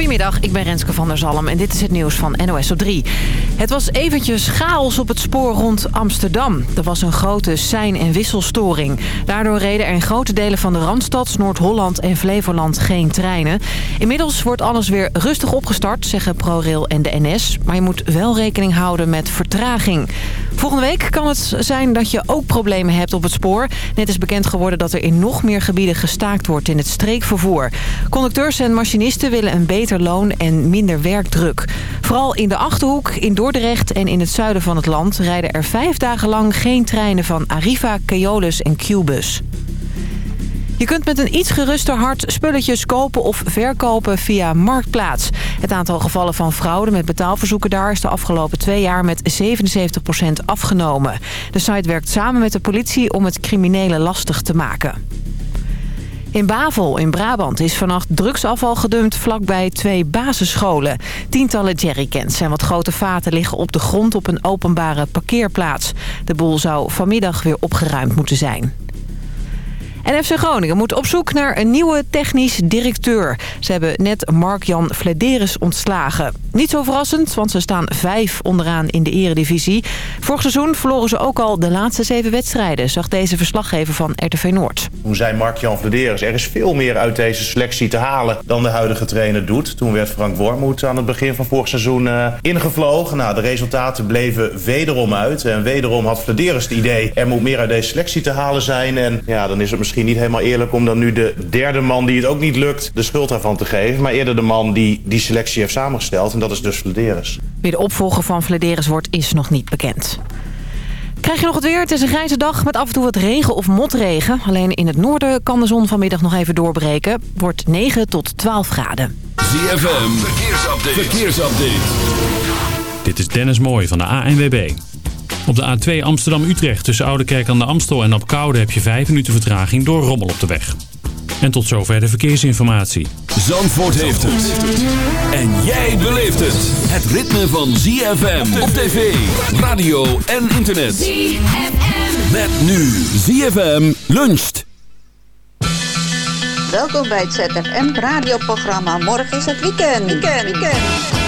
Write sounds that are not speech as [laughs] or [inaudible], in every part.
Goedemiddag, ik ben Renske van der Zalm en dit is het nieuws van NOS op 3. Het was eventjes chaos op het spoor rond Amsterdam. Er was een grote sein- en wisselstoring. Daardoor reden er in grote delen van de Randstad, Noord-Holland en Flevoland geen treinen. Inmiddels wordt alles weer rustig opgestart, zeggen ProRail en de NS. Maar je moet wel rekening houden met vertraging. Volgende week kan het zijn dat je ook problemen hebt op het spoor. Net is bekend geworden dat er in nog meer gebieden gestaakt wordt in het streekvervoer. Conducteurs en machinisten willen een beter loon en minder werkdruk. Vooral in de Achterhoek, in Dordrecht en in het zuiden van het land... rijden er vijf dagen lang geen treinen van Arriva, Keolis en Qbus. Je kunt met een iets geruster hart spulletjes kopen of verkopen via Marktplaats. Het aantal gevallen van fraude met betaalverzoeken daar is de afgelopen twee jaar met 77% afgenomen. De site werkt samen met de politie om het criminelen lastig te maken. In Bavel in Brabant is vannacht drugsafval gedumpt vlakbij twee basisscholen. Tientallen jerrycans en wat grote vaten liggen op de grond op een openbare parkeerplaats. De boel zou vanmiddag weer opgeruimd moeten zijn. En FC Groningen moet op zoek naar een nieuwe technisch directeur. Ze hebben net Mark-Jan Flederis ontslagen. Niet zo verrassend, want ze staan vijf onderaan in de eredivisie. Vorig seizoen verloren ze ook al de laatste zeven wedstrijden... zag deze verslaggever van RTV Noord. Toen zei Mark-Jan Flederis, er is veel meer uit deze selectie te halen... dan de huidige trainer doet. Toen werd Frank Wormoed aan het begin van vorig seizoen uh, ingevlogen. Nou, de resultaten bleven wederom uit. En wederom had Flederis het idee, er moet meer uit deze selectie te halen zijn. En ja, dan is het misschien niet helemaal eerlijk om dan nu de derde man die het ook niet lukt de schuld daarvan te geven. Maar eerder de man die die selectie heeft samengesteld. En dat is dus Flederis. Wie de opvolger van Flederis wordt is nog niet bekend. Krijg je nog het weer? Het is een grijze dag met af en toe wat regen of motregen. Alleen in het noorden kan de zon vanmiddag nog even doorbreken. Wordt 9 tot 12 graden. ZFM, verkeersupdate. verkeersupdate. Dit is Dennis Mooij van de ANWB. Op de A2 Amsterdam-Utrecht tussen Oudekerk aan de Amstel en Apkoude heb je 5 minuten vertraging door rommel op de weg. En tot zover de verkeersinformatie. Zandvoort heeft het. En jij beleeft het. Het ritme van ZFM op tv, radio en internet. ZFM. Met nu ZFM luncht. Welkom bij het ZFM radioprogramma. Morgen is het weekend. Weekend, weekend.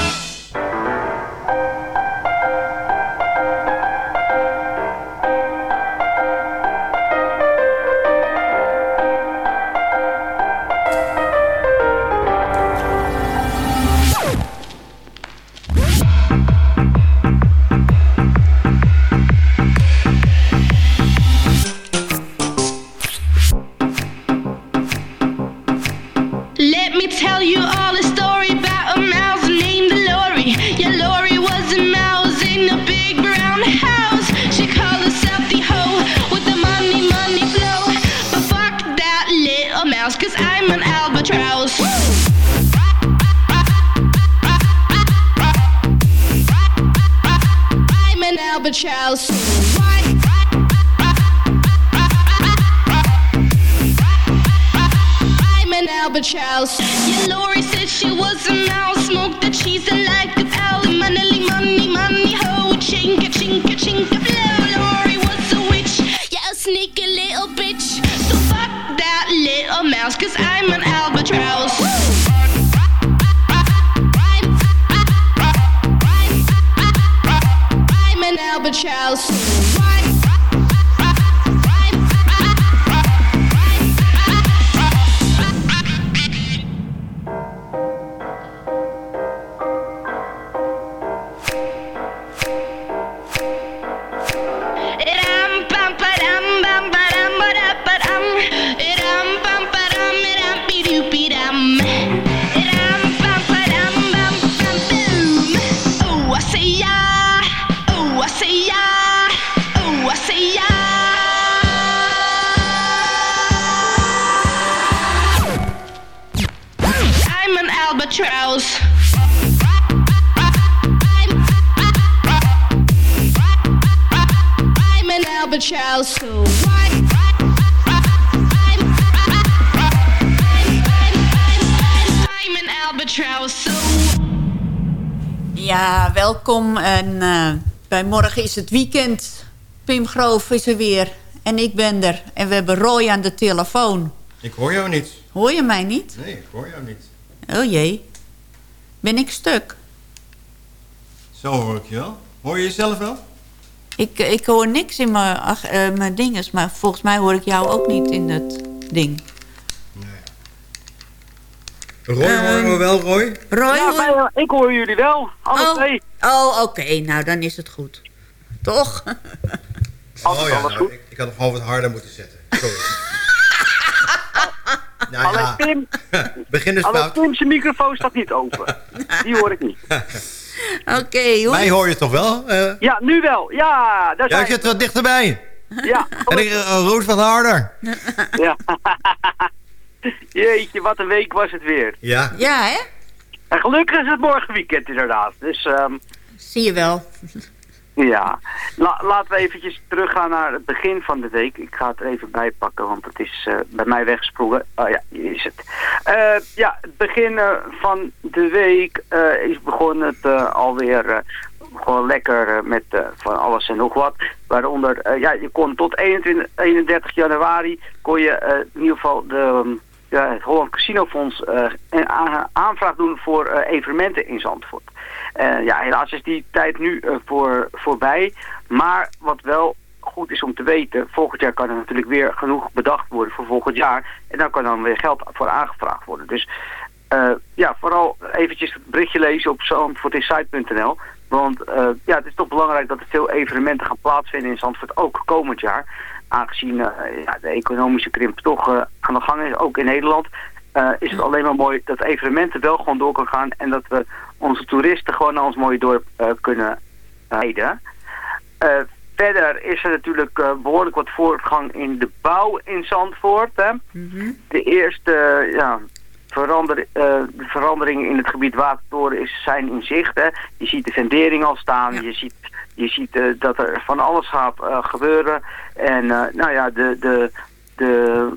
Morgen is het weekend. Pim Groof is er weer. En ik ben er. En we hebben Roy aan de telefoon. Ik hoor jou niet. Hoor je mij niet? Nee, ik hoor jou niet. Oh jee. Ben ik stuk? Zo hoor ik je wel. Hoor je jezelf wel? Ik, ik hoor niks in mijn, ach, eh, mijn dinges, maar volgens mij hoor ik jou ook niet in het ding. Roy horen we wel, Roy? Roy, Ja, hoor- maar, eh, ik hoor jullie wel. Alle oh, twee. oh oké, nou dan is het goed. Toch? Altijd [laughs] oh ja, alles nou, goed. ik, ik had hem gewoon wat harder moeten zetten. Sorry. [laughs] nou Alleen ja, Tim, [laughs] begin is alleen. Tim zijn microfoon staat niet open. Die hoor ik niet. Oké, hoor. Mij hoor je toch wel? Eh, Ja, nu wel. Ja, daar ja, zijn ik zit wat dichterbij. Ja, En ik, uh, Roos wat harder. ja. [laughs] Jeetje, wat een week was het weer. Ja. Ja, hè? En gelukkig is het morgen weekend inderdaad. Dus ehm, Zie je wel. ja, La- laten we eventjes teruggaan naar het begin van de week. Ik ga het er even bij pakken, want het is eh, bij mij weggesprongen. Oh ja, hier is het. Eh, ja, het begin eh, van de week eh, is begonnen het alweer eh, gewoon lekker met eh, van alles en nog wat. Waaronder, eh, ja, je kon tot 21, 31 januari kon je eh, in ieder geval de... ehm, het Holland Casino Fonds eh, een aanvraag doen voor eh, evenementen in Zandvoort. Eh, ja, helaas is die tijd nu voor, voorbij. Maar wat wel goed is om te weten, volgend jaar kan er natuurlijk weer genoeg bedacht worden voor volgend jaar. En daar kan dan weer geld voor aangevraagd worden. Dus ja, vooral eventjes het berichtje lezen op zandvoortinsite.nl. Want ja, het is toch belangrijk dat er veel evenementen gaan plaatsvinden in Zandvoort, ook komend jaar. Aangezien eh, ja, de economische krimp toch eh, aan de gang is, ook in Nederland, eh, is het alleen maar mooi dat evenementen wel gewoon door kan gaan. En dat we onze toeristen gewoon naar ons mooie dorp kunnen leiden. Eh, verder is er natuurlijk eh, behoorlijk wat voortgang in de bouw in Zandvoort. Hè. De eerste ja, verander, de veranderingen in het gebied Watertoren is, zijn in zicht. Hè. Je ziet de vendering al staan. Ja. Je ziet, je ziet eh, dat er van alles gaat eh, gebeuren. En eh, nou ja, de, de, de,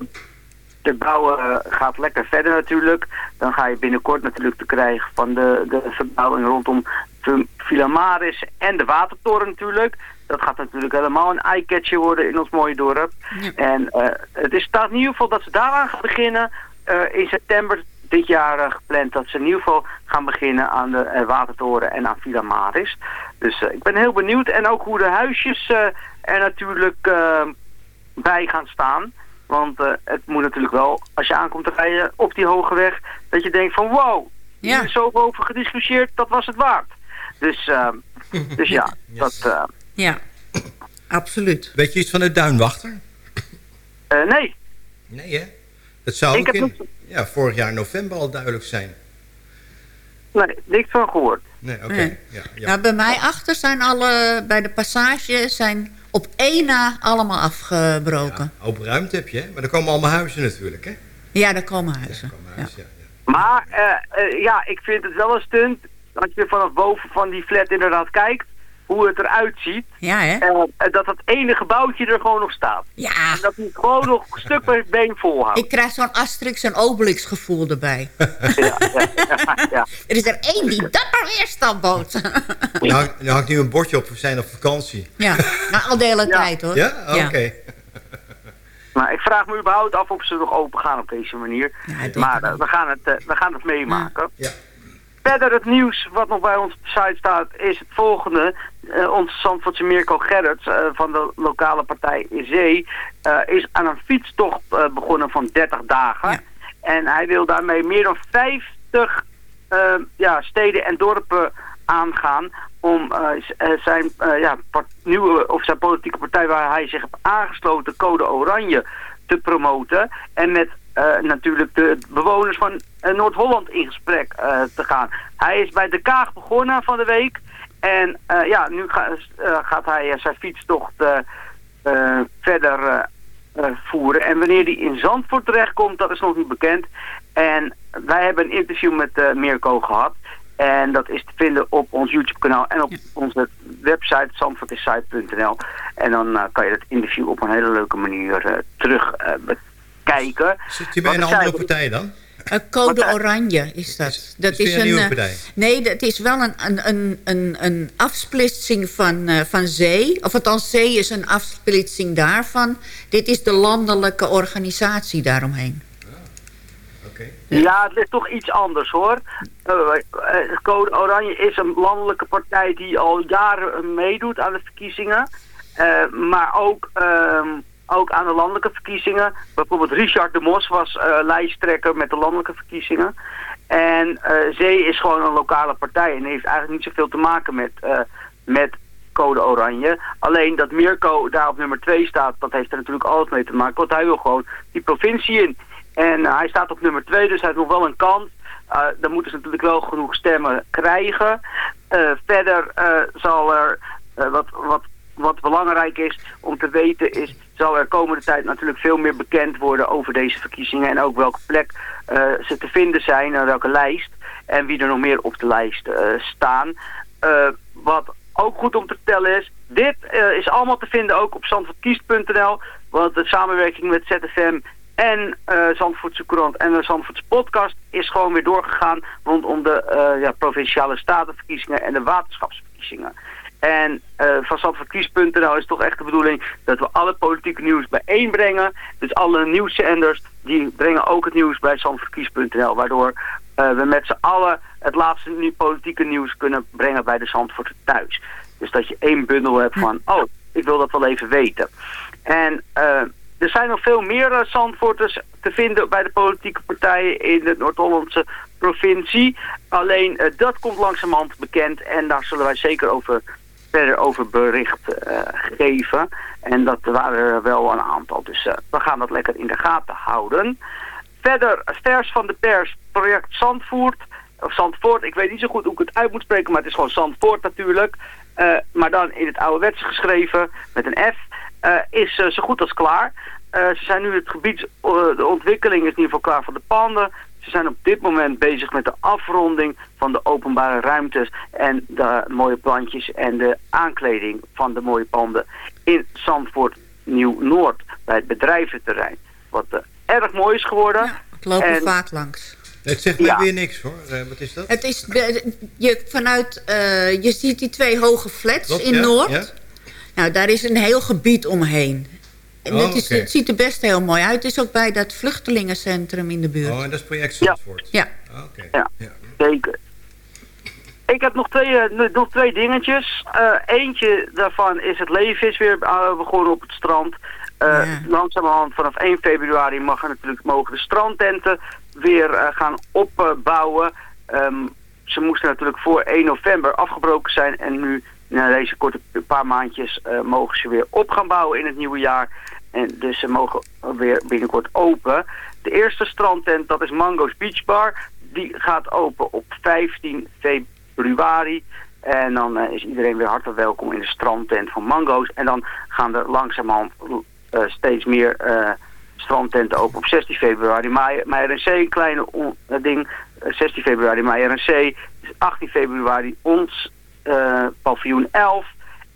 de bouw gaat lekker verder natuurlijk. Dan ga je binnenkort natuurlijk te krijgen van de, de verbouwing rondom Vim- Villa Maris en de Watertoren natuurlijk. Dat gaat natuurlijk helemaal een eye-catcher worden in ons mooie dorp. Ja. En het is, staat in ieder geval dat ze daaraan gaan beginnen. in september dit jaar eh, gepland dat ze in ieder geval gaan beginnen aan de eh, Watertoren en aan Villa Maris. Dus eh, ik ben heel benieuwd. En ook hoe de huisjes eh, er natuurlijk eh, bij gaan staan. Want eh, het moet natuurlijk wel, als je aankomt te rijden op die hoge weg, dat je denkt van wow, hier Ja. is zoveel over gediscussieerd, dat was het waard. Dus, [laughs] dus ja, dat, eh, Ja, absoluut. Weet je iets van de duinwachter? eh, nee, Nee, hè? Dat zou Ik ook heb in nog- ja, vorig jaar november al duidelijk zijn. nee, niks van gehoord. Nee, oké. Nee. Ja, ja. Nou, bij mij achter zijn alle, bij de passage, zijn op één na allemaal afgebroken. Ja, Open ruimte heb je, hè? Maar er komen allemaal huizen natuurlijk, hè? Ja, daar komen Ja, huizen. er komen Ja. huizen, ja. ja. Maar eh, eh, ja, ik vind het wel een stunt, als je vanaf boven van die flat inderdaad kijkt, hoe het eruit ziet. Ja, hè? eh, dat dat ene gebouwtje er gewoon nog staat. Ja, En dat hij gewoon nog een stuk [laughs] bij het been volhoudt. ik krijg zo'n Asterix en Obelix gevoel erbij. [laughs] Ja, ja, ja, ja. Er is er één die dat maar weer standboot. [laughs] Er hangt, hangt nu een bordje op, we zijn op vakantie. ja, nou, al de hele Ja. tijd hoor. Ja? Oh, Oké. Maar ik vraag me überhaupt af of ze nog open gaan op deze manier. Maar eh, we, gaan het, eh, we gaan het meemaken. Ja. Verder het nieuws wat nog bij ons op de site staat is het volgende. Eh onze Zandvoortse Mirko Gerrits eh, van de lokale partij Zee eh, is aan een fietstocht begonnen van 30 dagen. Ja. En hij wil daarmee meer dan 50 eh, ja, steden en dorpen aangaan om zijn, ja, nieuwe, of zijn politieke partij waar hij zich heeft aangesloten, Code Oranje, te promoten. En met natuurlijk de bewoners van eh, Noord-Holland in gesprek eh, te gaan. Hij is bij de Kaag begonnen van de week. En eh, ja, nu ga- eh, gaat hij eh, zijn fietstocht eh, eh, verder eh, eh, voeren. En wanneer die in Zandvoort terechtkomt, dat is nog niet bekend. En wij hebben een interview met eh, Mirko gehad. En dat is te vinden op ons YouTube-kanaal en op onze website zandvoortissite.nl. En dan eh, kan je het interview op een hele leuke manier eh, terug bekijken. Zit hij bij Wat een andere partij dan? Eh, Code Wat, Oranje is dat. Is- dat is een nieuwe eh, partij? nee, dat is wel een, een, een, een, een afsplitsing van, eh, van Zee. Of althans, Zee is een afsplitsing daarvan. Dit is de landelijke organisatie daaromheen. Oké. Ja, het ligt toch iets anders hoor. eh, eh, Code Oranje is een landelijke partij die al jaren meedoet aan de verkiezingen. Eh, maar ook, ehm, ook aan de landelijke verkiezingen. Bijvoorbeeld Richard de Mos was eh, lijsttrekker met de landelijke verkiezingen. En eh, Zee is gewoon een lokale partij en heeft eigenlijk niet zoveel te maken met, eh, met Code Oranje. Alleen dat Mirko daar op nummer 2 staat, dat heeft er natuurlijk alles mee te maken. Want hij wil gewoon die provincie in. En hij staat op nummer 2, dus hij heeft nog wel een kans. Dan moeten ze natuurlijk wel genoeg stemmen krijgen. Verder zal er, wat, wat, wat belangrijk is om te weten is... zal er komende tijd natuurlijk veel meer bekend worden over deze verkiezingen... en ook welke plek eh, ze te vinden zijn, en welke lijst... en wie er nog meer op de lijst eh, staan. Eh, wat ook goed om te vertellen is... dit is allemaal te vinden ook op zandvoortkiest.nl... want de samenwerking met ZFM en eh Zandvoortse Courant en de Zandvoortse podcast is gewoon weer doorgegaan rondom de ja, provinciale statenverkiezingen en de waterschapsverkiezingen. En eh van Zandvoortkies.nl is toch echt de bedoeling dat we alle politieke nieuws bijeenbrengen. Dus alle nieuwszenders die brengen ook het nieuws bij Zandvoortkies.nl. Waardoor eh, we met z'n allen het laatste politieke nieuws kunnen brengen bij de Zandvoort thuis. Dus dat je één bundel hebt van, oh, ik wil dat wel even weten. En eh, er zijn nog veel meer Zandvoorters te vinden bij de politieke partijen in de Noord-Hollandse provincie. Alleen dat komt langzamerhand bekend en daar zullen wij zeker over, verder over bericht eh, geven. En dat waren er wel een aantal, dus eh, we gaan dat lekker in de gaten houden. Verder, vers van de pers, project Zandvoort. Of Zandvoort, ik weet niet zo goed hoe ik het uit moet spreken, maar het is gewoon Zandvoort natuurlijk. Eh, maar dan in het ouderwets geschreven, met een F, is zo goed als klaar. Ze zijn nu het gebied, de ontwikkeling is in ieder geval klaar van de panden. Ze zijn op dit moment bezig met de afronding van de openbare ruimtes en de mooie plantjes en de aankleding van de mooie panden in Zandvoort Nieuw-Noord bij het bedrijventerrein. Wat eh, erg mooi is geworden. Ik loop er En- vaak langs. Het zegt mij Ja. weer niks hoor. Eh, wat is dat? Het is je, vanuit, eh, je ziet die twee hoge flats Klopt, in ja, Noord. ja. Nou, daar is een heel gebied omheen. En Oh, het, is, het ziet er best heel mooi uit. Het is ook bij dat vluchtelingencentrum in de buurt. Oh, en dat is project Zandvoort. Ja. Ah, Oké. Ja. Ja. Zeker. Ik heb nog twee, eh, nog twee dingetjes. Eh, eentje daarvan is het leven is weer eh, begonnen op het strand. Eh Ja. Langzamerhand vanaf 1 februari mag er natuurlijk, mogen de strandtenten weer eh, gaan opbouwen. Ehm, ze moesten natuurlijk voor 1 november afgebroken zijn. En nu, na deze korte paar maandjes, eh, mogen ze weer op gaan bouwen in het nieuwe jaar. En dus ze mogen weer binnenkort open. De eerste strandtent, dat is Mango's Beach Bar. Die gaat open op 15 februari. En dan eh, is iedereen weer hartelijk welkom in de strandtent van Mango's. En dan gaan er langzamerhand eh, steeds meer eh, strandtenten open op 16 februari. Meijer een kleine ding. Eh, 16 februari Meijer en C. Dus 18 februari ons paviljoen 11.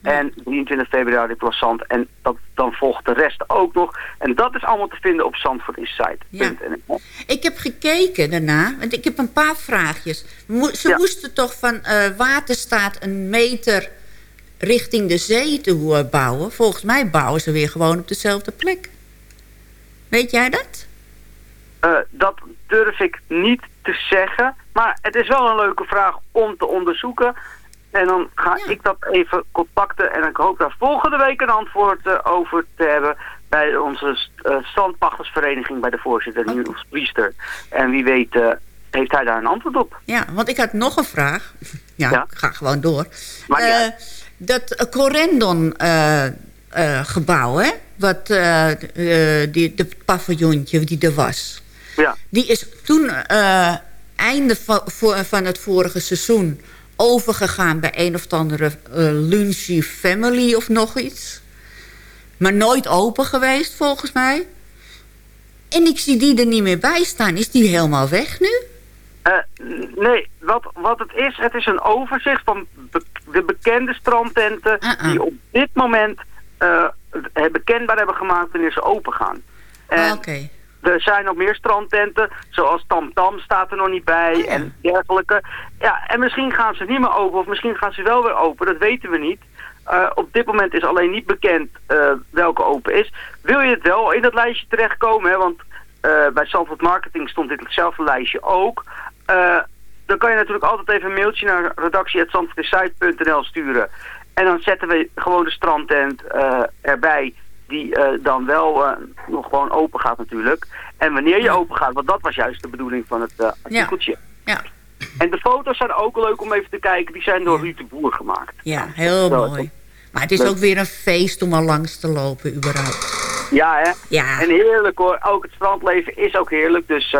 En 23 februari Plassant. En dat, dan volgt de rest ook nog. En dat is allemaal te vinden op zandvoortinsight.nl. Ik heb gekeken daarna, want ik heb een paar vraagjes. Mo- ze Ja. moesten toch van eh, Waterstaat een meter richting de zee eh, bouwen. Volgens mij bouwen ze weer gewoon op dezelfde plek. Weet jij dat? Eh, dat durf ik niet te zeggen. Maar het is wel een leuke vraag om te onderzoeken. En dan ga Ja. ik dat even contacten. En ik hoop daar volgende week een antwoord eh, over te hebben... bij onze uh, standpachtersvereniging bij de voorzitter, Oké. Niels Priester. En wie weet eh, heeft hij daar een antwoord op. Ja, want ik had nog een vraag. [laughs] Ja, Ja. ik ga gewoon door. Maar ja. Eh, dat eh, Corendon eh, eh, gebouw, hè? Wat, eh, eh, die, de paviljoentje die er was. Ja, Die is toen, eh, einde van, voor, van het vorige seizoen... overgegaan bij een of andere Lunchy Family of nog iets. Maar nooit open geweest, volgens mij. En ik zie die er niet meer bij staan. Is die helemaal weg nu? Eh, nee, wat, wat het is, het is een overzicht van be- de bekende strandtenten... Uh-uh. die op dit moment eh, het bekendbaar hebben gemaakt wanneer ze open gaan. En Ah, Oké. Er zijn nog meer strandtenten, zoals Tam Tam staat er nog niet bij Oh ja. en dergelijke. Ja, en misschien gaan ze niet meer open of misschien gaan ze wel weer open, dat weten we niet. Eh, op dit moment is alleen niet bekend eh, welke open is. Wil je het wel in dat lijstje terechtkomen, hè, want eh, bij Sanford Marketing stond dit hetzelfde lijstje ook. Dan kan je natuurlijk altijd even een mailtje naar redactie.zandvoortdesite.nl sturen. En dan zetten we gewoon de strandtent erbij, die eh, dan wel eh, nog gewoon open gaat natuurlijk. En wanneer je open gaat, want dat was juist de bedoeling van het eh, artikeltje. Ja. En de foto's zijn ook leuk om even te kijken, die zijn door Ruud de Boer gemaakt. Ja, heel Zo, mooi. Maar het is ook weer een feest om al langs te lopen, überhaupt. Ja, hè? Ja. En heerlijk hoor. Ook het strandleven is ook heerlijk, dus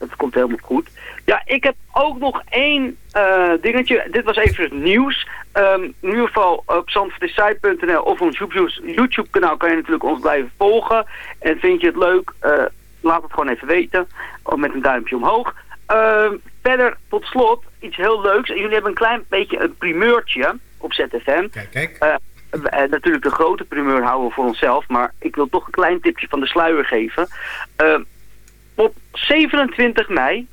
het komt helemaal goed. Ja, ik heb ook nog één eh, dingetje. Dit was even het nieuws. Ehm, in ieder geval op zandvoortdesite.nl of ons YouTube-kanaal kan je natuurlijk ons blijven volgen. En vind je het leuk, eh, laat het gewoon even weten. Of met een duimpje omhoog. Ehm, verder, tot slot, iets heel leuks. Jullie hebben een klein beetje een primeurtje op ZFM. Kijk, kijk. Eh, natuurlijk de grote primeur houden we voor onszelf. Maar ik wil toch een klein tipje van de sluier geven. Op 27 mei,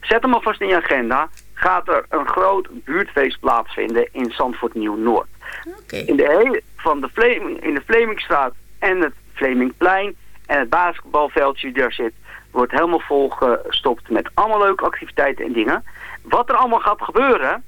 zet hem alvast in je agenda... gaat er een groot buurtfeest plaatsvinden in Zandvoort Nieuw-Noord. In de hele, van de Vleming, in de Vlemingstraat en het Vlemingplein en het basketbalveldje die daar zit... wordt helemaal volgestopt met allemaal leuke activiteiten en dingen. Wat er allemaal gaat gebeuren...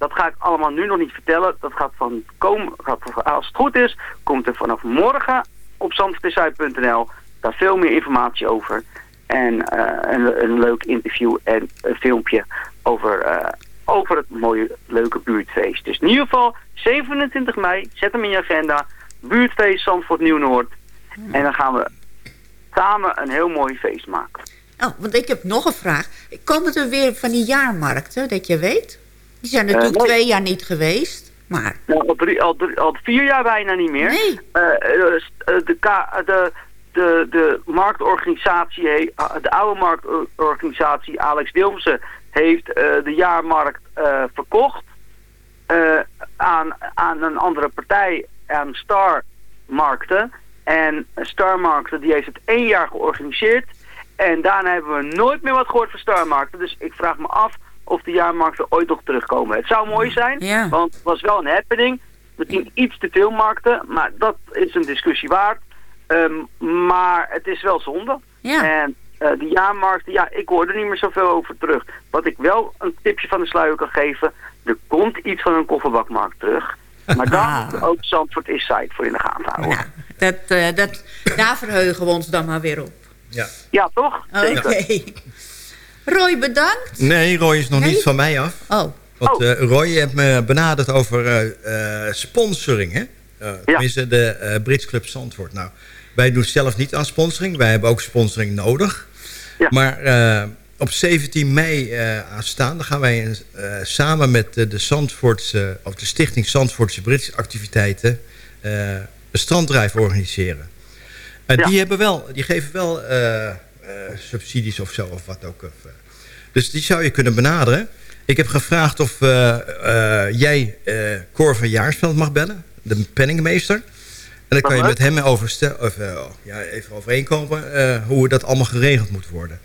Dat ga ik allemaal nu nog niet vertellen. Dat gaat van komen, gaat, als het goed is, komt er vanaf morgen op zandvoortdezuid.nl daar veel meer informatie over. En eh, een, een leuk interview en een filmpje over, eh, over het mooie, leuke buurtfeest. Dus in ieder geval 27 mei, zet hem in je agenda. Buurtfeest Zandvoort Nieuw-Noord. En dan gaan we samen een heel mooi feest maken. Oh, want ik heb nog een vraag. Komen er weer van die jaarmarkten, dat je weet? Die zijn natuurlijk nee. twee jaar niet geweest. Maar, Nou, al, drie, al, drie- al vier jaar bijna niet meer. Nee. Eh, eh, eh, de, de, de, de marktorganisatie, de oude marktorganisatie Alex Wilmsen heeft eh, de jaarmarkt eh, verkocht eh, aan, aan een andere partij, aan Star Markten. En Star Markten die heeft het één jaar georganiseerd. En daarna hebben we nooit meer wat gehoord van Star Markten. Dus ik vraag me af of de jaarmarkten ooit nog terugkomen. Het zou mooi zijn, Ja. want het was wel een happening. Misschien iets te veel markten, maar dat is een discussie waard. Ehm, maar het is wel zonde. ja. En eh, de jaarmarkten, ja, ik hoor er niet meer zoveel over terug. Wat ik wel een tipje van de sluier kan geven, er komt iets van een kofferbakmarkt terug. Maar [laughs] daar moet ook Zandvoort is site voor in de gaten houden. Nou, dat, eh, dat, daar verheugen we ons dan maar weer op. Ja. Ja, toch? Oké. Roy, bedankt. Nee, Roy is nog Nee? niet van mij af. Oh, Want Oh. eh, Roy heeft me benaderd over eh, eh, sponsoring, hè? Eh tenminste, de eh Brits Club Zandvoort. Nou, wij doen zelf niet aan sponsoring. Wij hebben ook sponsoring nodig. Ja. Maar eh, op 17 mei eh aanstaande gaan wij eh, samen met de Zandvoortse, of de Stichting Zandvoortse Brits activiteiten een stranddrijf organiseren. En Ja. die, hebben wel, die geven wel subsidies of zo, of wat ook. Dus die zou je kunnen benaderen. Ik heb gevraagd of jij eh Cor van Jaarsveld mag bellen, de penningmeester. En dan kan je met hem over of, eh, oh, ja, even overeenkomen eh, hoe dat allemaal geregeld moet worden.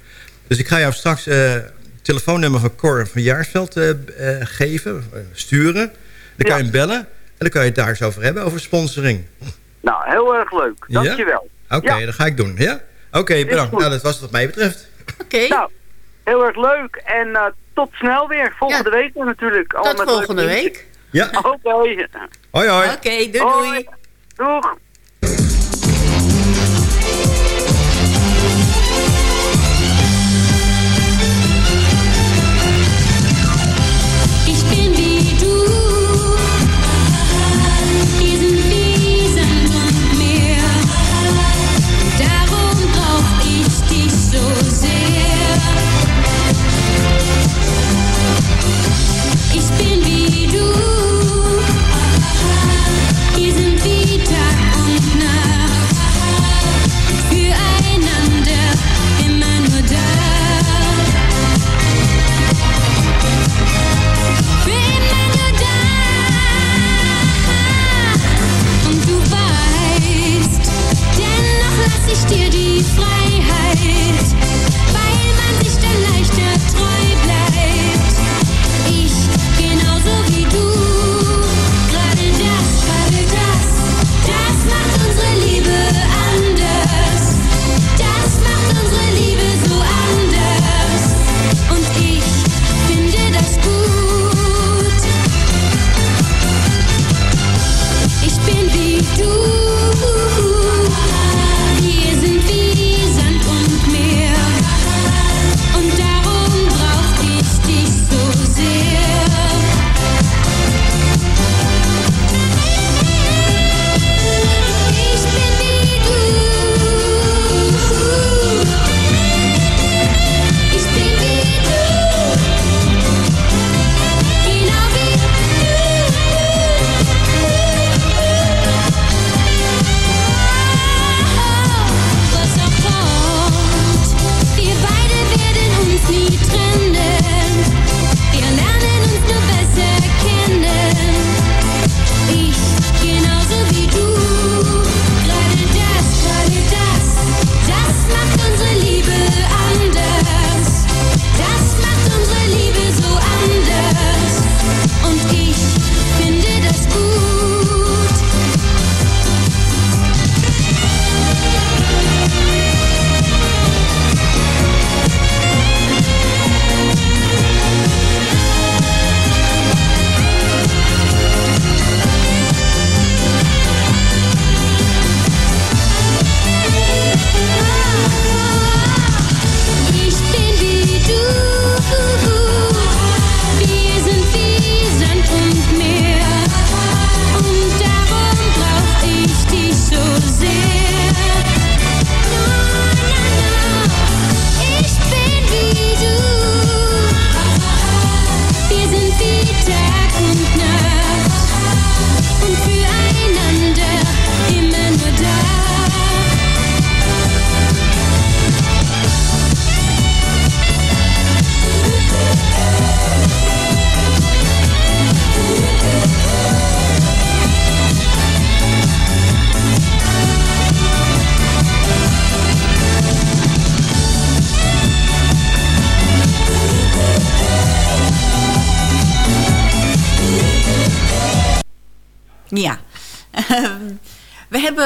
Dus ik ga jou straks eh, het telefoonnummer van Cor van Jaarsveld eh, eh, geven, eh, sturen. Dan kan Ja. je hem bellen en dan kan je het daar eens over hebben, over sponsoring. Nou, heel erg leuk. Ja? Dankjewel. Oké, Ja. dat ga ik doen. Ja? Oké, bedankt. Nou, dat was het wat mij betreft. oké. Nou, heel erg leuk. En eh, tot snel weer. Volgende Ja. week natuurlijk. Al Tot met volgende week. Ja. Oké. hoi hoi. Oké, doei doei. Doeg.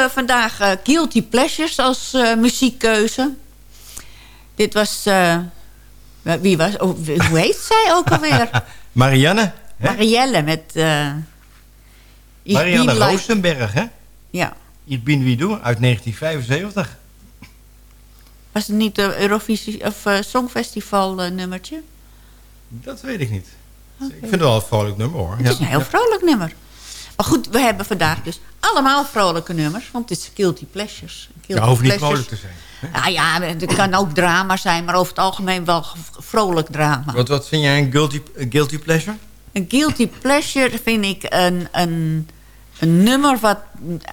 Vandaag eh, Guilty Pleasures als eh, muziekkeuze. Dit was... eh, wie was... oh, hoe heet zij ook alweer? [laughs] Marianne. Hè? Marielle met... eh Marianne Roosenberg, hè? Ja. Ich bin wie du, uit 1975. Was het niet de Eurovisie of eh, Songfestival eh, nummertje? Dat weet ik niet. Ik vind het wel een vrolijk nummer, hoor. Het is een heel vrolijk nummer. Maar goed, we hebben vandaag dus allemaal vrolijke nummers. Want het is Guilty Pleasures. Guilty Ja, hoeft niet vrolijk te zijn. Nou ja, het kan ook drama zijn, maar over het algemeen wel vrolijk drama. Wat, wat vind jij een guilty, een guilty pleasure? Een guilty pleasure vind ik een, een, een nummer wat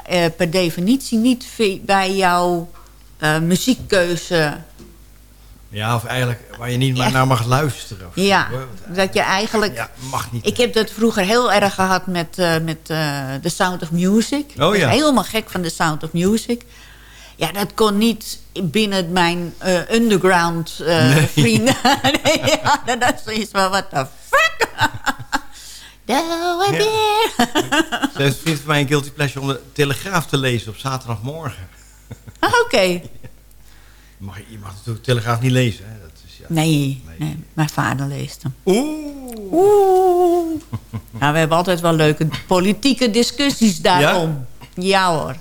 eh, per definitie niet bij jouw eh, muziekkeuze... Ja, of eigenlijk waar je niet maar Echt? naar mag luisteren. Of Ja, dat je eigenlijk... Ja, mag niet. Ik heb dat vroeger heel erg gehad met, eh, met eh, The Sound of Music. Oh, ja. helemaal gek van The Sound of Music. Ja, dat kon niet binnen mijn eh, underground Nee. [laughs] vrienden. nee, ja, dat is zoiets van, what the fuck? [laughs] Doe weer. Ze heeft een vriend van mij een guilty pleasure om de Telegraaf te lezen op zaterdagmorgen. Oké. Je [laughs] mag, je mag natuurlijk de Telegraaf niet lezen. Hè? Dat is, ja. Nee, nee, mijn vader leest hem. Oeh. Oeh. [laughs] Nou, we hebben altijd wel leuke politieke discussies daarom. Ja, hoor.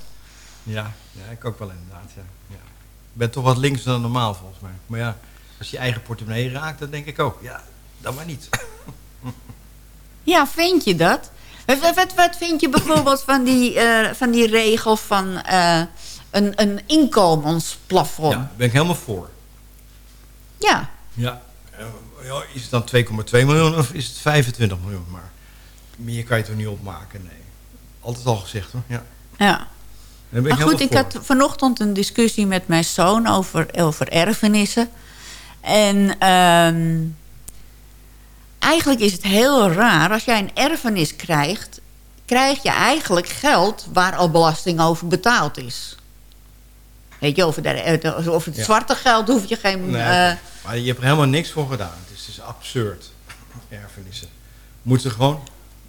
Ja, ja, ik ook wel inderdaad. Ja. Ja. Ik ben toch wat links dan normaal volgens mij. Maar ja, als je eigen portemonnee raakt, dan denk ik ook. Ja, dan maar niet. [laughs] Ja, vind je dat? Wat, wat- wat, wat vind je bijvoorbeeld van die, eh, van die regel van eh, een, een inkomensplafond? Ja, daar ben ik helemaal voor. Ja. Ja. Ja, is het dan 2,2 miljoen of is het 25 miljoen? Maar meer kan je toch niet opmaken? Nee. Altijd al gezegd hoor. Ja. ja. Ik Maar goed, ik voor. had vanochtend een discussie met mijn zoon over, over erfenissen. En ehm, eigenlijk is het heel raar. Als jij een erfenis krijgt, krijg je eigenlijk geld waar al belasting over betaald is. Weet je, over, de, eh, over het Ja. zwarte geld hoef je geen... Nee, eh, maar je hebt er helemaal niks voor gedaan. Het is dus absurd. Erfenissen. Moeten gewoon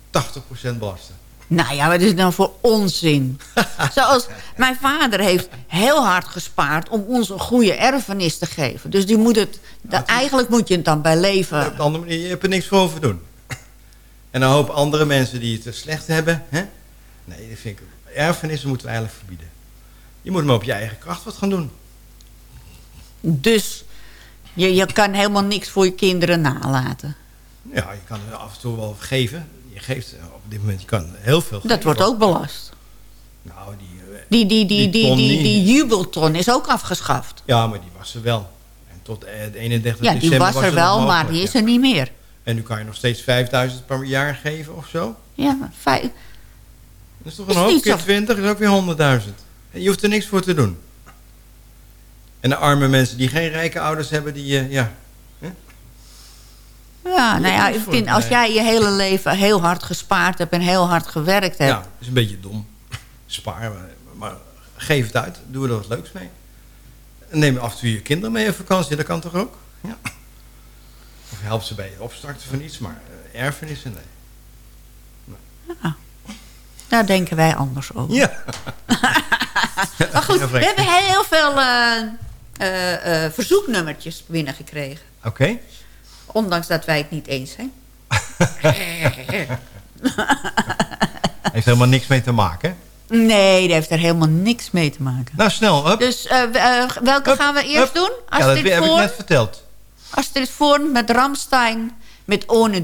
80% belasten. Nou ja, wat is het nou voor onzin? [laughs] Zoals mijn vader heeft heel hard gespaard om ons een goede erfenis te geven. Dus die moet het, da- eigenlijk moet je het dan bij leven... Op de andere manier, je hebt er niks voor over doen. En een hoop andere mensen die het slecht hebben. Hè? Nee, dat vind ik, erfenissen moeten we eigenlijk verbieden. Je moet maar op je eigen kracht wat gaan doen. Dus je, je kan helemaal niks voor je kinderen nalaten. Ja, je kan er af en toe wel geven. Je geeft eh, op dit moment, je kan heel veel Dat wordt ook belast. Nou, die, eh, Die, die, die, Die jubelton is ook afgeschaft. ja, maar die was er wel. En tot eh, de 31 Ja, december die was er het wel, nog maar die is ja. er niet meer. En nu kan je nog steeds 5000 per jaar geven of zo. Ja, maar vijf- Dat is toch Is een hoop niet keer zo- 20, is ook weer 100.000. Je hoeft er niks voor te doen. En de arme mensen die geen rijke ouders hebben, die, eh, ja... ja, nou ja, ik vind, als nee. jij je hele leven heel hard gespaard hebt en heel hard gewerkt hebt... Ja, dat is een beetje dom. Spaar, maar, maar geef het uit. Doe er wat leuks mee. En neem af en toe je kinderen mee op vakantie. Dat kan toch ook? Ja. Of help ze bij het opstarten van iets, maar eh, erfenissen, nee. Daar denken wij anders over. Ja. [laughs] [laughs] Maar goed, we hebben heel veel eh, eh, verzoeknummertjes binnengekregen. Oké. Ondanks dat wij het niet eens zijn. [laughs] Heeft helemaal niks mee te maken. Nee, dat heeft er helemaal niks mee te maken. Nou, snel. Hup. Dus welke gaan we eerst doen? Ja, dat heb ik net verteld. Astrid Voorn met Ramstein met Ohne.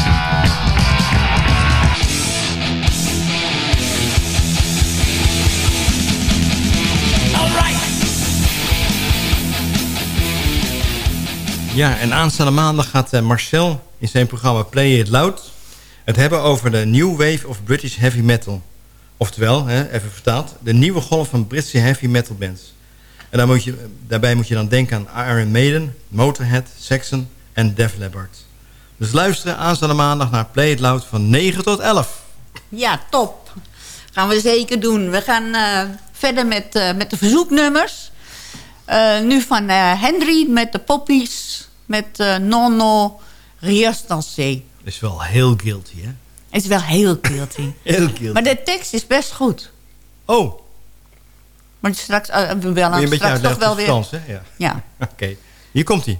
Ja, en aanstaande maandag gaat eh, Marcel in zijn programma Play It Loud... het hebben over de New Wave of British Heavy Metal. Oftewel, hè, even vertaald, de nieuwe golf van Britse heavy metal bands. En moet je, daarbij moet je dan denken aan Iron Maiden, Motorhead, Saxon en Def Leppard. Dus luisteren aanstaande maandag naar Play It Loud van 9 tot 11. Ja, top. Gaan we zeker doen. We gaan eh, verder met, eh, met de verzoeknummers. Eh, nu van eh, Henry met de poppies. Met eh, Nono Rias Dansé. is wel heel guilty, hè? Is wel heel guilty. [laughs] Heel guilty. maar de tekst is best goed. Oh. Maar straks, uh, we beetje straks toch wel weer... Hè? Ja. Ja. [laughs] Oké, hier komt hij.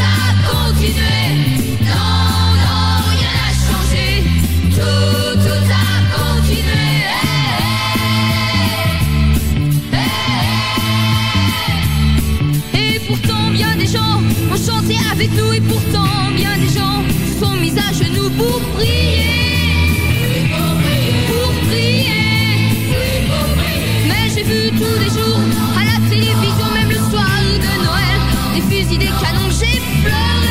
des canons, j'ai pleuré.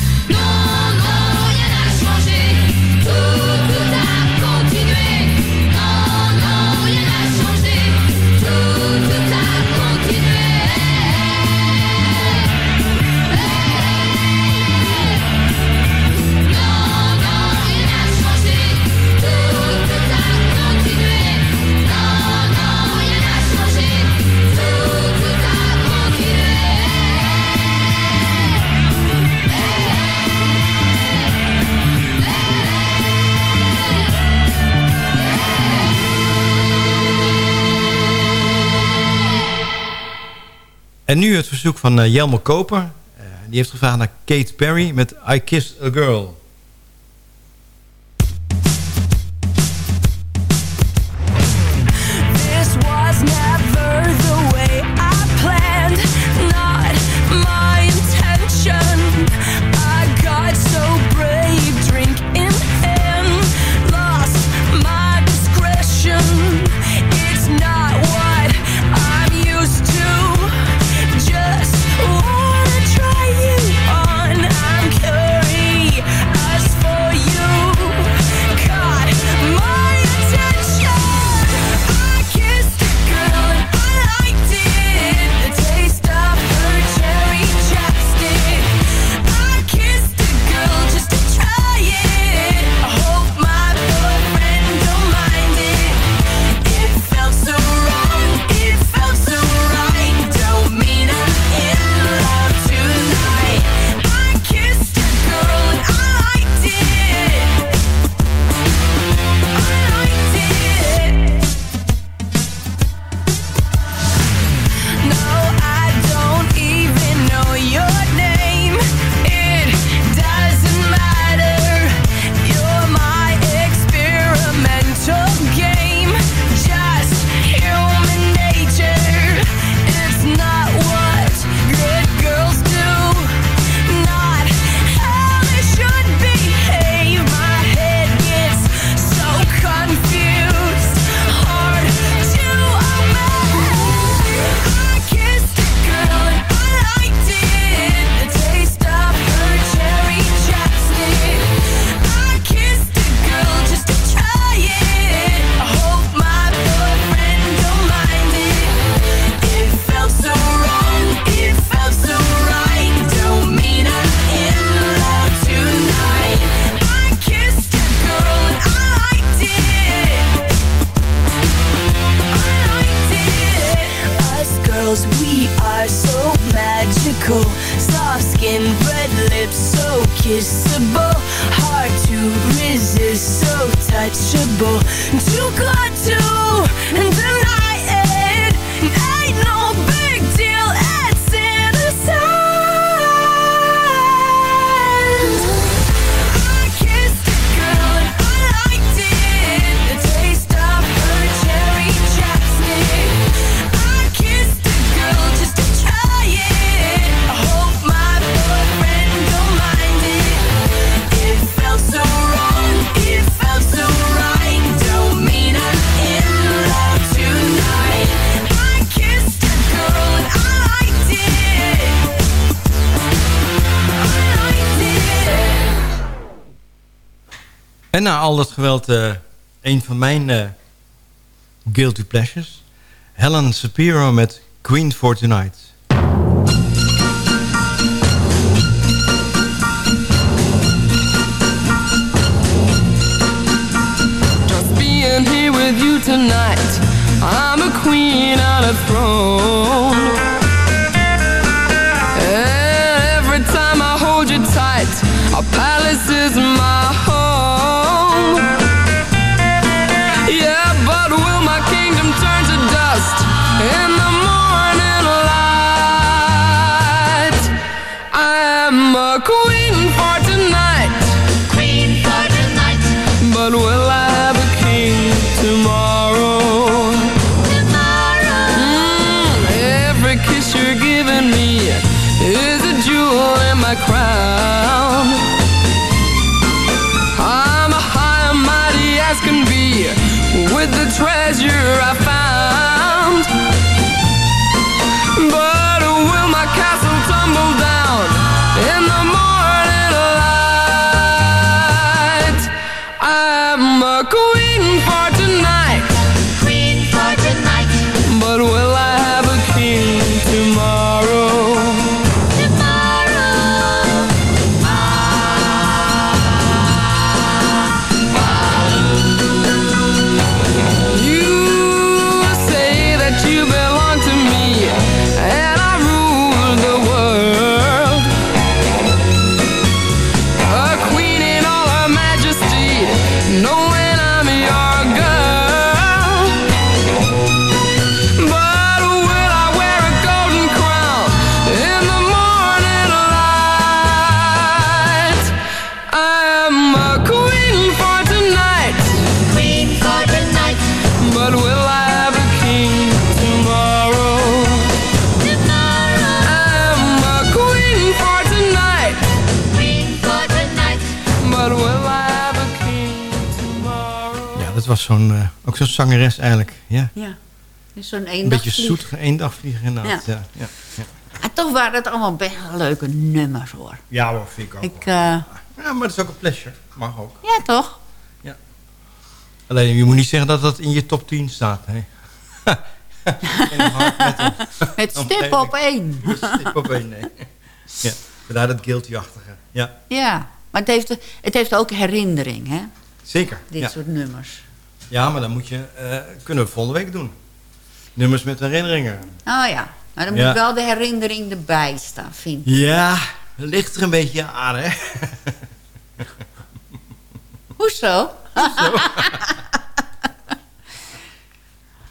En nu het verzoek van eh, Jelmer Koper. Eh, die heeft gevraagd naar Kate Perry met I Kissed a Girl. Al dat geweld, eh, een van mijn eh, guilty pleasures. Helen Shapiro met Queen for Tonight. Just being here with you tonight. I'm a queen on a throne. And every time I hold you tight, our palace is my zo'n, eh, ook zo'n zangeres eigenlijk. Ja. Ja. Dus zo'n Een beetje zoet, eendagvlieger inderdaad. Ja. Ja. Ja, ja. En toch waren het allemaal best wel leuke nummers hoor. Ja hoor, vind ik ook. Ik, eh, Ja, maar dat is ook een pleasure. Mag ook. ja, toch? Alleen, je moet niet zeggen dat dat in je top 10 staat. Hè? [laughs] Het stip op één. [laughs] Stip op één, nee. Ja, vandaar dat guilty-achtige. Ja, Ja, maar het heeft, het heeft ook herinnering, hè? zeker. Dit ja. soort nummers. Ja, maar dan moet je... eh, kunnen we volgende week doen. Nummers met herinneringen. Oh ja, maar dan Ja. moet wel de herinnering erbij staan, vind ik. Ja, ligt er een beetje aan, hè? Hoezo? [laughs]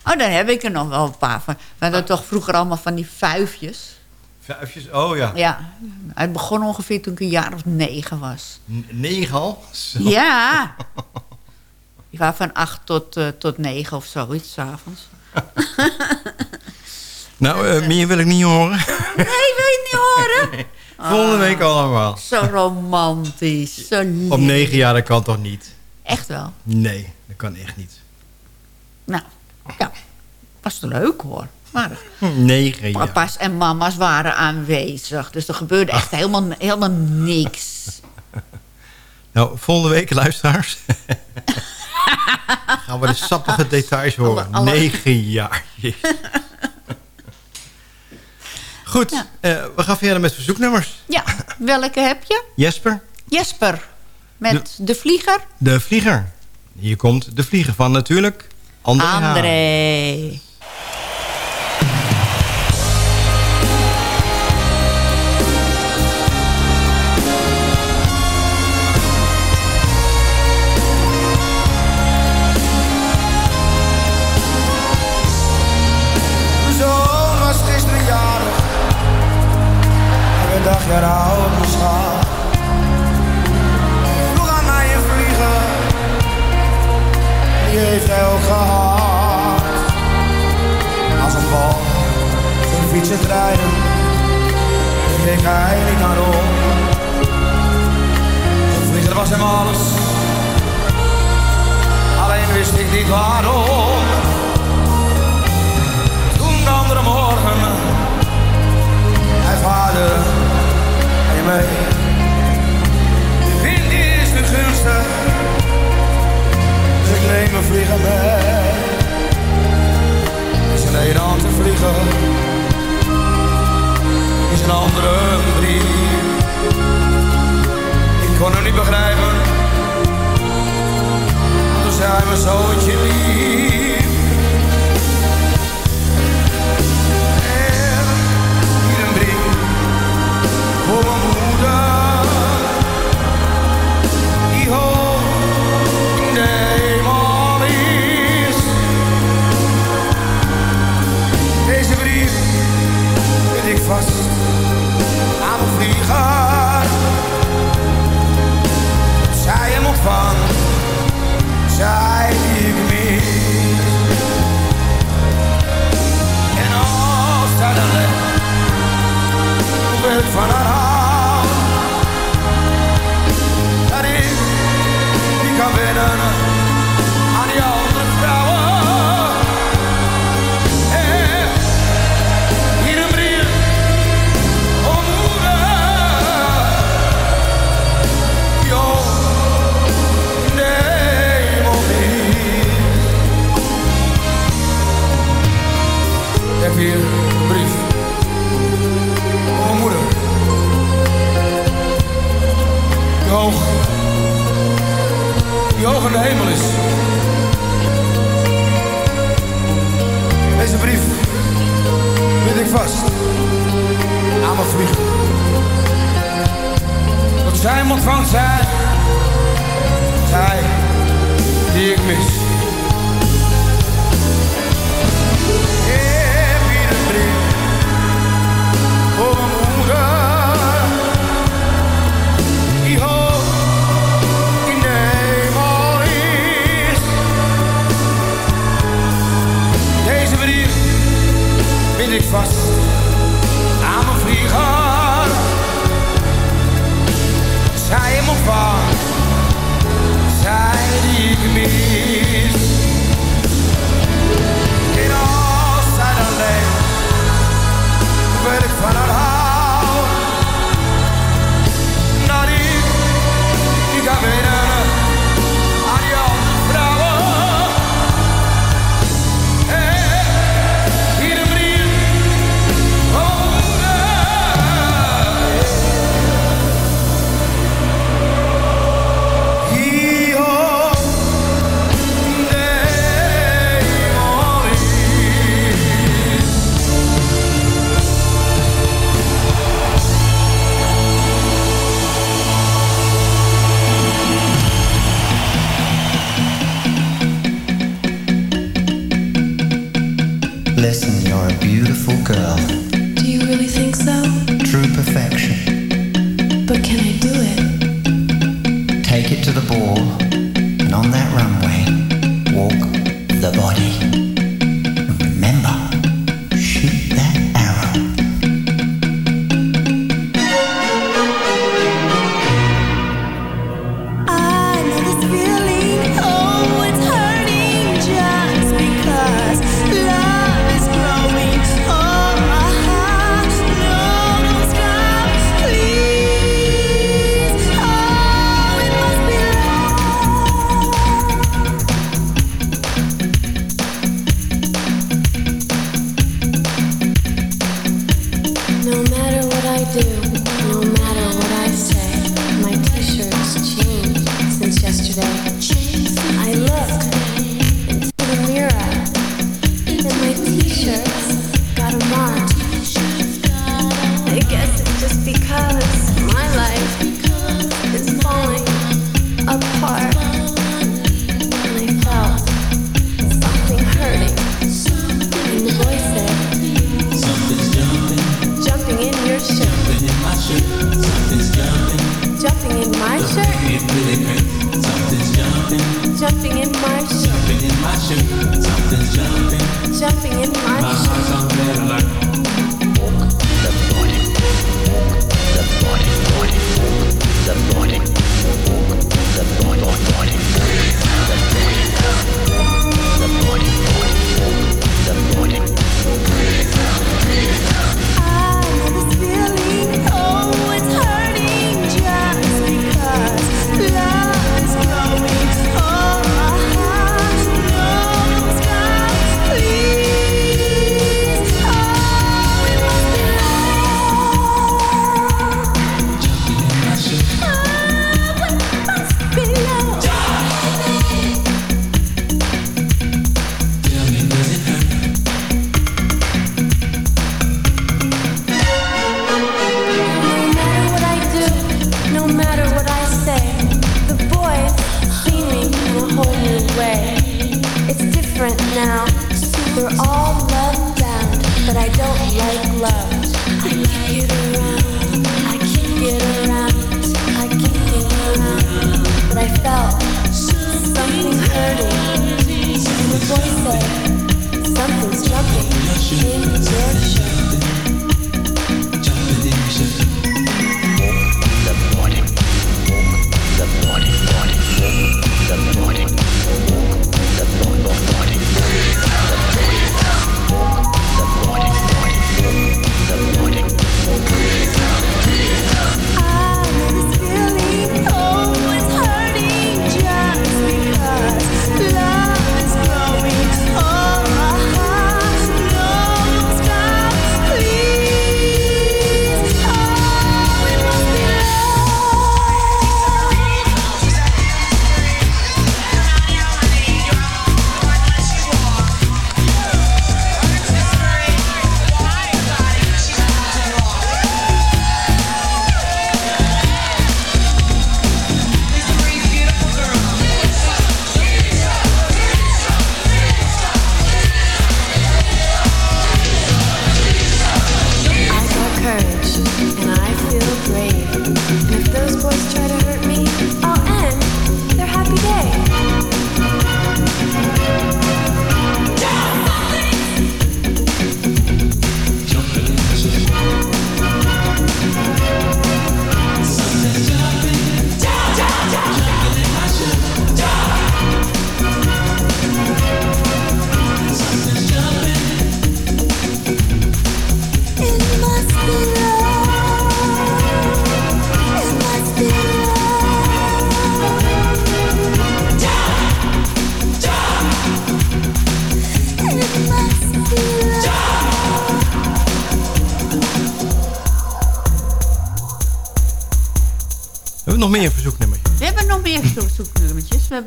oh, dan heb ik er nog wel een paar van. We hadden toch vroeger allemaal van die vuifjes. Vijfjes, oh ja. Ja, het begon ongeveer toen ik een jaar of negen was. N- negen al? Zo. Ja. [laughs] Die waren van acht tot, eh, tot negen of zoiets, s'avonds. [laughs] Nou, eh, meer wil ik niet horen. [laughs] Nee, wil je het niet horen? Volgende week allemaal. Zo romantisch, zo lief. Op negen jaar, dat kan toch niet? Echt wel. Nee, dat kan echt niet. Nou, ja, was leuk hoor. Maar Negen jaar. papa's en mama's waren aanwezig. Dus er gebeurde echt helemaal, helemaal niks. [laughs] Nou, volgende week, luisteraars. [laughs] gaan we de sappige details horen. Alle- alle- Negen jaar. Goed, eh, we gaan verder met verzoeknummers. Ja, welke heb je? Jesper, Jesper. Met de, vlieger. de vlieger. Hier komt de vlieger van natuurlijk. André. André.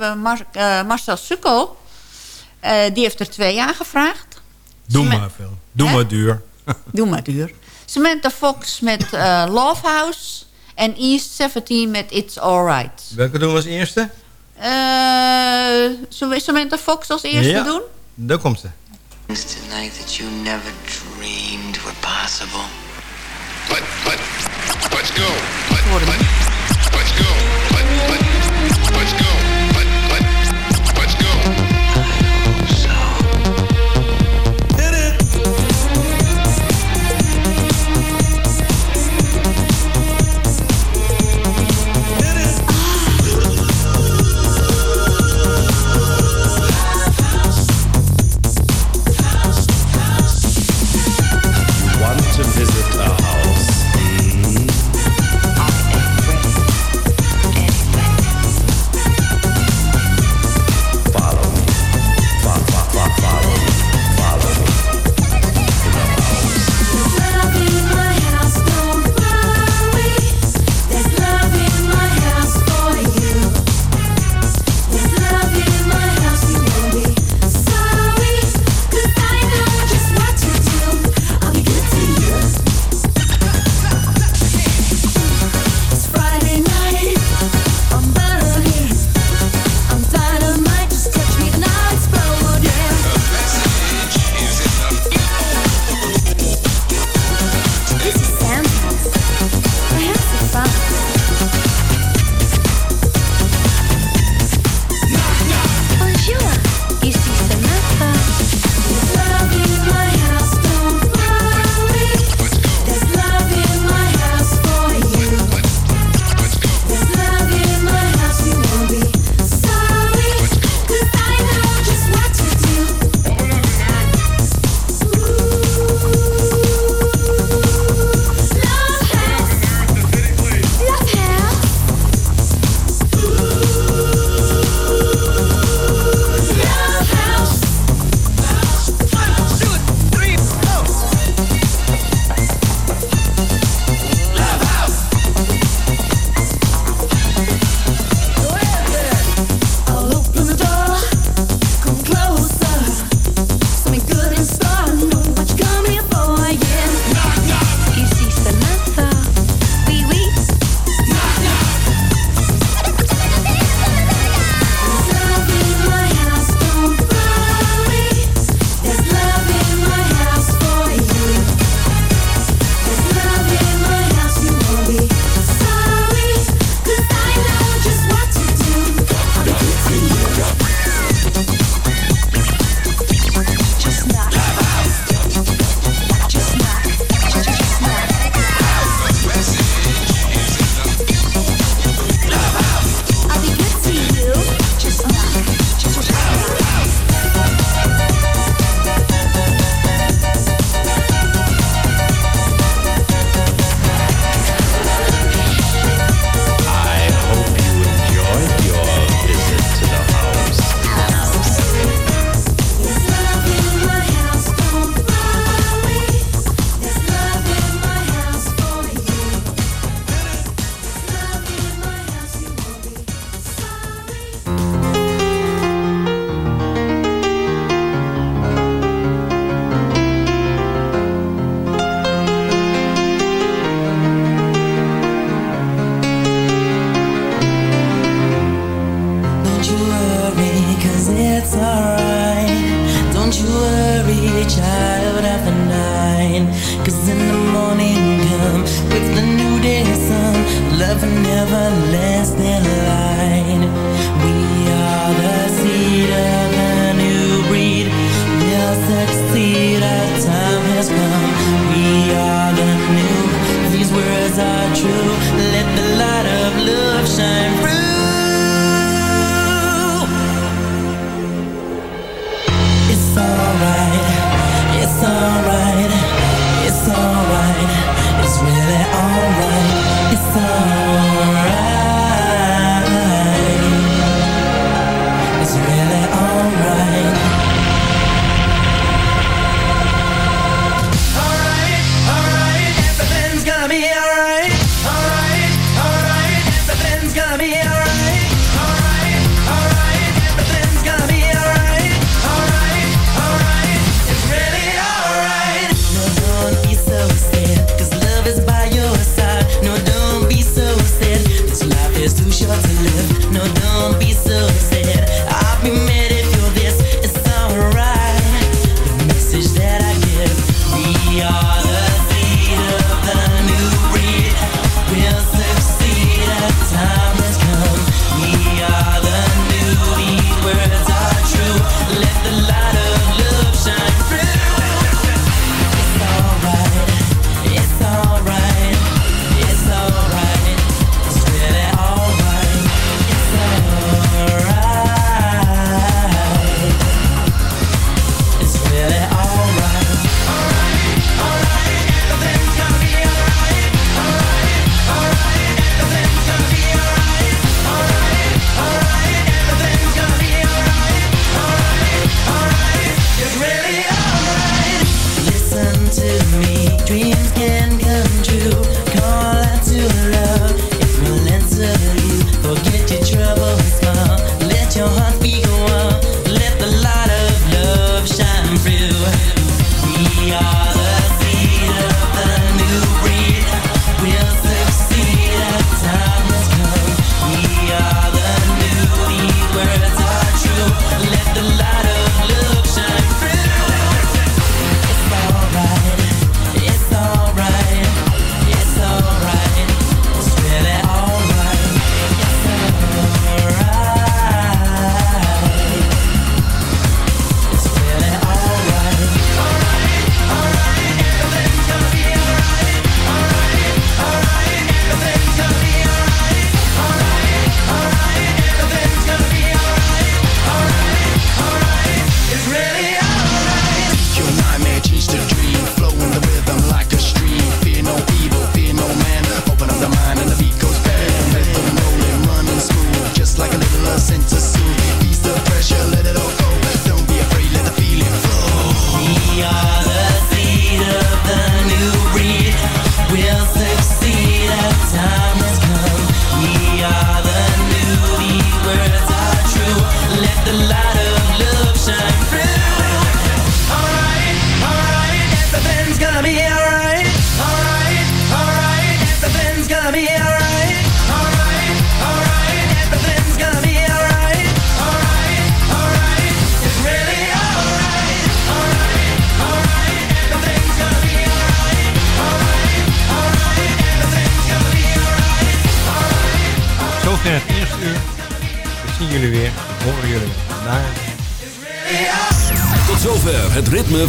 Hebben Mar- eh, Marcel Sukkel. Eh, die heeft er twee aangevraagd. Doe maar veel. Doe maar duur. [laughs] Doe maar duur. Samantha Fox met eh, Love House. En East 17 met It's Alright. Welke doen we als eerste? Eh zullen we Samantha Fox als eerste ja. doen? Daar komt ze. Tonight that you never dreamed were possible. Let, let, let's go. Let's go. Let, let, let's go.